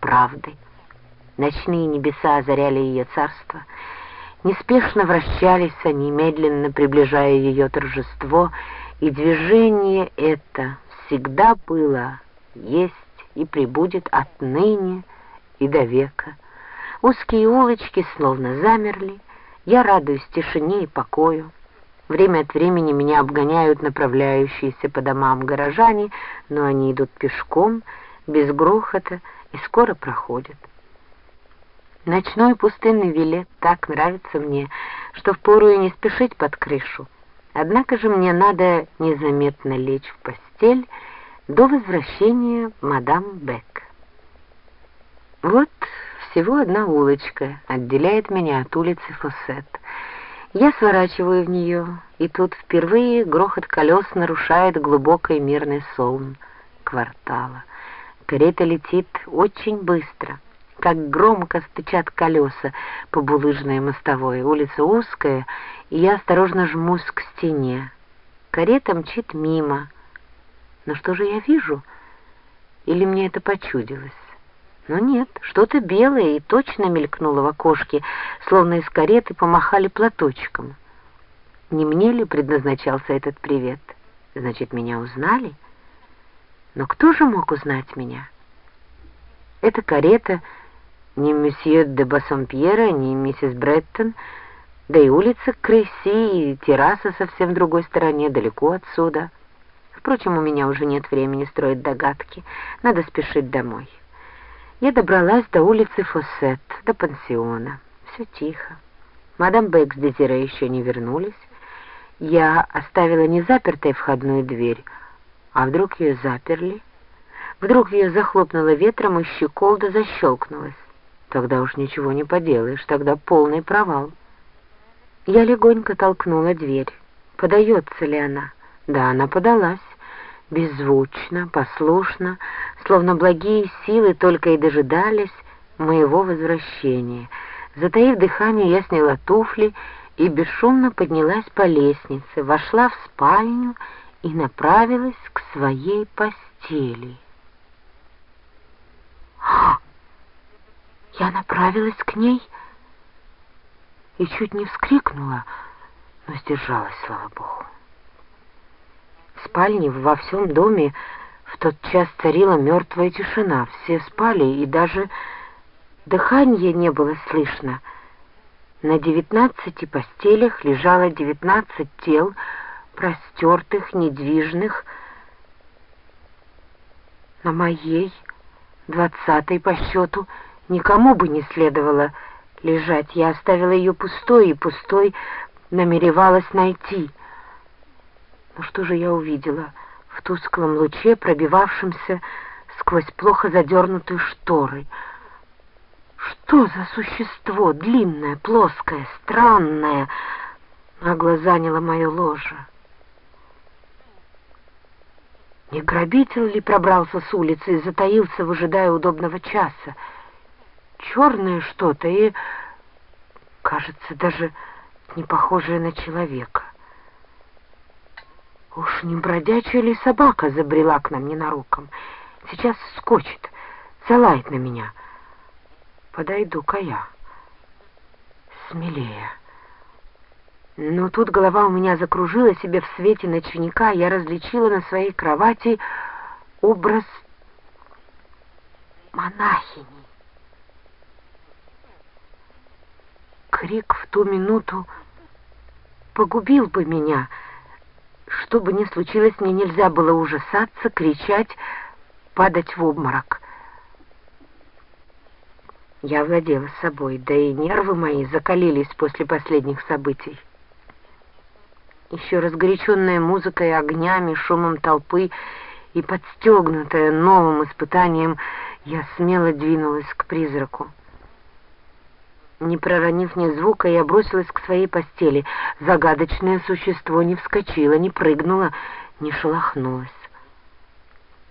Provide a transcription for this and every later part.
правды. Ночные небеса озаряли ее царство. Неспешно вращались они, медленно приближая ее торжество, и движение это всегда было, есть и прибудет отныне и до века. Узкие улочки словно замерли, я радуюсь тишине и покою. Время от времени меня обгоняют направляющиеся по домам горожане, но они идут пешком, без грохота, и скоро проходят. Ночной пустынный вилет так нравится мне, что впору и не спешить под крышу. Однако же мне надо незаметно лечь в постель до возвращения мадам Бек. Вот всего одна улочка отделяет меня от улицы Фоссет — я сворачиваю в нее, и тут впервые грохот колес нарушает глубокий мирный сон квартала. Карета летит очень быстро, как громко стучат колеса по булыжной мостовой. Улица узкая, и я осторожно жмусь к стене. Карета мчит мимо. Но что же я вижу? Или мне это почудилось? Но нет, что-то белое и точно мелькнуло в окошке, словно из кареты помахали платочком. Не мне ли предназначался этот привет? Значит, меня узнали? Но кто же мог узнать меня? Эта карета ни месье де Бассомпьера, ни миссис Бреттон, да и улица Кресси, и терраса совсем в другой стороне, далеко отсюда. Впрочем, у меня уже нет времени строить догадки, надо спешить домой. Я добралась до улицы Фоссет, до пансиона. Все тихо. Мадам Бэк с Дезире еще не вернулись. Я оставила незапертой входную дверь, а вдруг ее заперли? Вдруг ее захлопнуло ветром, и щеколда защелкнулась. Тогда уж ничего не поделаешь, тогда полный провал. Я легонько толкнула дверь. Подается ли она? Да, она подалась беззвучно, послушно, словно благие силы только и дожидались моего возвращения. Затаив дыхание, я сняла туфли и бесшумно поднялась по лестнице, вошла в спальню и направилась к своей постели. Я направилась к ней и чуть не вскрикнула, но сдержалась, слава Богу. В спальне во всем доме в тот час царила мертвая тишина. Все спали, и даже дыхания не было слышно. На девятнадцати постелях лежало девятнадцать тел, простертых, недвижных. На моей, двадцатой по счету, никому бы не следовало лежать. Я оставила ее пустой, и пустой намеревалась найти — но что же я увидела в тусклом луче, пробивавшемся сквозь плохо задернутые шторы? Что за существо, длинное, плоское, странное, нагло заняло мое ложе? Не грабитель ли пробрался с улицы и затаился, выжидая удобного часа? Черное что-то и, кажется, даже не похожее на человека. Уж не бродячая ли собака забрела к нам ненароком? Сейчас скочит, залает на меня. Подойду-ка я. Смелее. Но тут голова у меня закружила себе в свете ночника, я различила на своей кровати образ монахини. Крик в ту минуту погубил бы меня — что бы ни случилось, мне нельзя было ужасаться, кричать, падать в обморок. Я владела собой, да и нервы мои закалились после последних событий. Еще разгоряченная музыкой, огнями, шумом толпы и подстегнутая новым испытанием, я смело двинулась к призраку. Не проронив ни звука, я бросилась к своей постели. Загадочное существо не вскочило, не прыгнуло, не шелохнулось.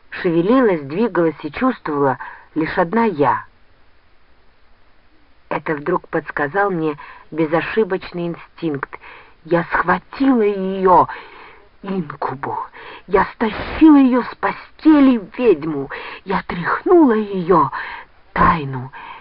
Шевелилась, двигалась и чувствовала лишь одна я. Это вдруг подсказал мне безошибочный инстинкт. Я схватила ее, инкубу. Я стащила ее с постели ведьму. Я тряхнула ее, тайну —